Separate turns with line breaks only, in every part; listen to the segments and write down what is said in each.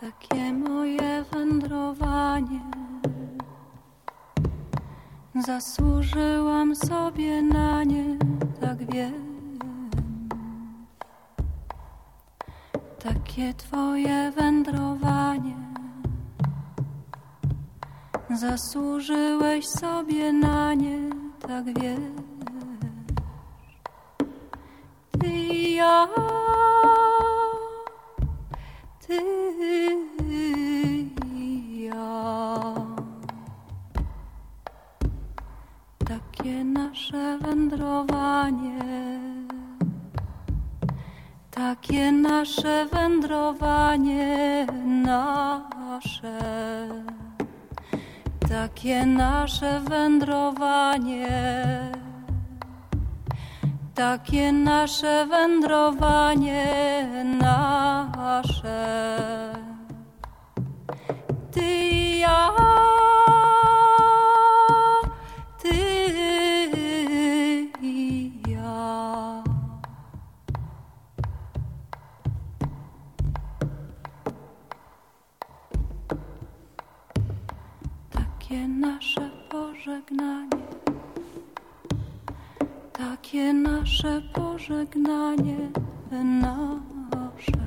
Takie moje wędrowanie. Zasłużyłam sobie na nie, tak wiem. Takie twoje wędrowanie. Zasłużyłeś sobie na nie, tak wiesz. Ty i ja, Takie nasze wędrowanie. Takie nasze wędrowanie nasze. Takie nasze wędrowanie. Takie nasze wędrowanie nasze. Takie nasze pożegnanie. Takie nasze pożegnanie nasze.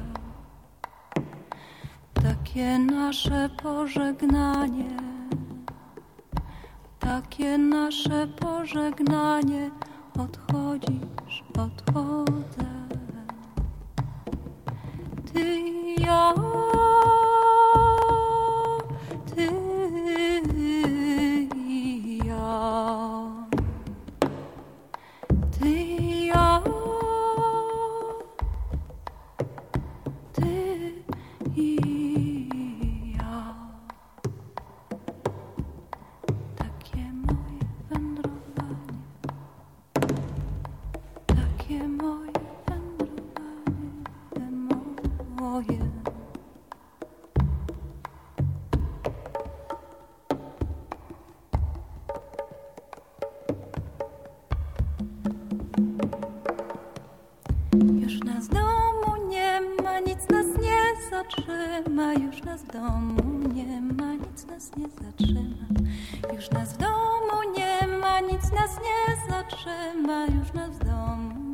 Takie nasze pożegnanie. Takie nasze pożegnanie. Odchodzisz, odchodzę. Ty i ja. Moje. Już nas w domu nie ma, nic nas nie zatrzyma. Już nas w domu nie ma, nic nas nie zatrzyma. Już nas w domu nie ma, nic nas nie zatrzyma. Już nas w domu